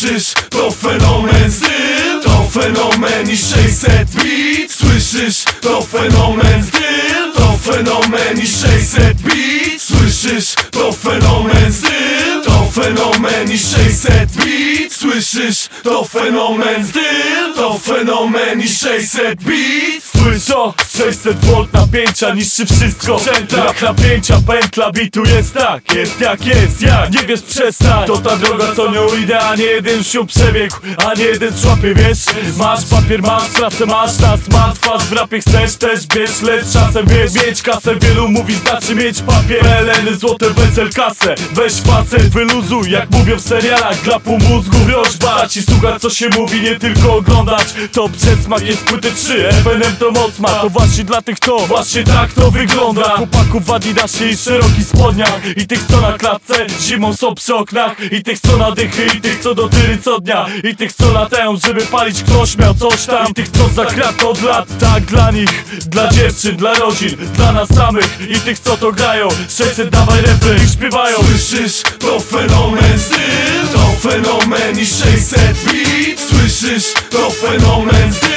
Słyszysz, to fenomen styl To fenomen i 600 beat Słyszysz, to fenomen styl To fenomen i 600 beat Słyszysz, to fenomen styl To fenomen i 600 beat Słyszysz, to fenomen styl To fenomen i 600 beat Słysz to? 600 V napięcia niszczy wszystko. Brak napięcia, pętla bitu jest tak Jest jak jest, jak? Nie wiesz przestań. To ta droga co nie ujdę, a nie jeden sił przebiegł A nie jeden szłapie, wiesz? Masz papier, masz pracę, masz nas Ma twarz w rapie chcesz też bierz Lecz czasem wiesz, mieć kasę Wielu mówi znaczy mieć papier. Eleny, złote wesel kasę. Weź facet, wyluzuj jak mówią w serialach. Dla pół mózgu wioźba Ci słuchać co się mówi, nie tylko oglądać. To przedsmak jest płyty 3 FNM to moc ma, to właśnie dla tych to Właśnie tak to wygląda. Chłopaków w adidasie i szerokich spodniach I tych co na klatce, zimą są przy oknach. I tych co na dychy, i tych co do tyry co dnia. I tych co latają, żeby palić ktoś miał coś tam. I tych co za krat od lat, tak dla nich Dla dziewczyn, dla rodzin, dla nas samych. I tych co to grają, 600 dawaj refren i śpiewają. Słyszysz, to fenomen styl To fenomen i 600 beat Słyszysz, to fenomen styl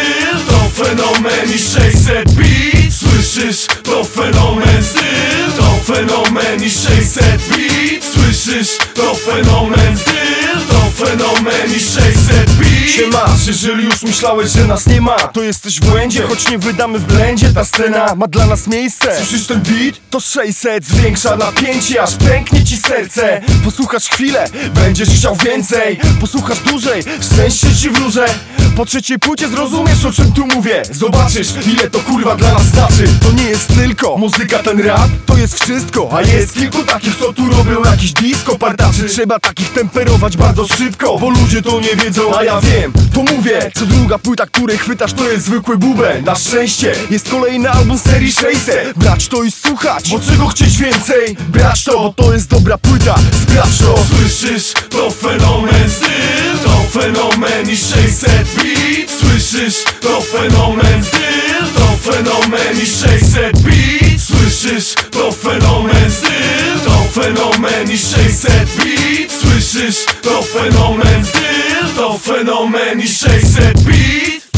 fenomen i 600 beat Słyszysz, to fenomen styl. To fenomen i 600 beat Słyszysz, to fenomen styl. To fenomen i 600 beat Siemasz, jeżeli już myślałeś, że nas nie ma To jesteś w błędzie, choć nie wydamy w blędzie Ta scena ma dla nas miejsce. Słyszysz ten beat? To 600 zwiększa napięcie, aż pęknie ci serce. Posłuchasz chwilę, będziesz chciał więcej. Posłuchasz dłużej, szczęście ci wróżę. Po trzeciej płycie zrozumiesz o czym tu mówię. Zobaczysz ile to kurwa dla nas znaczy. To nie jest tylko muzyka, ten rap. To jest wszystko, a jest kilku takich co tu robią jakiś disco partaczy. Trzeba takich temperować bardzo szybko Bo ludzie to nie wiedzą, a ja wiem To mówię, co druga płyta, której chwytasz to jest zwykły bubel. Na szczęście jest kolejny album serii 600 Brać to i słuchać, bo czego chcieć więcej? Brać to, bo to jest dobra płyta, sprawdź to. Słyszysz, to fenomen styl To fenomen i 600 beat. Słyszysz, to fenomen styl To fenomen i 600 beat. Słyszysz, to fenomen styl To fenomen i 600 beat. Słyszysz, to fenomen styl To fenomen i 600 beat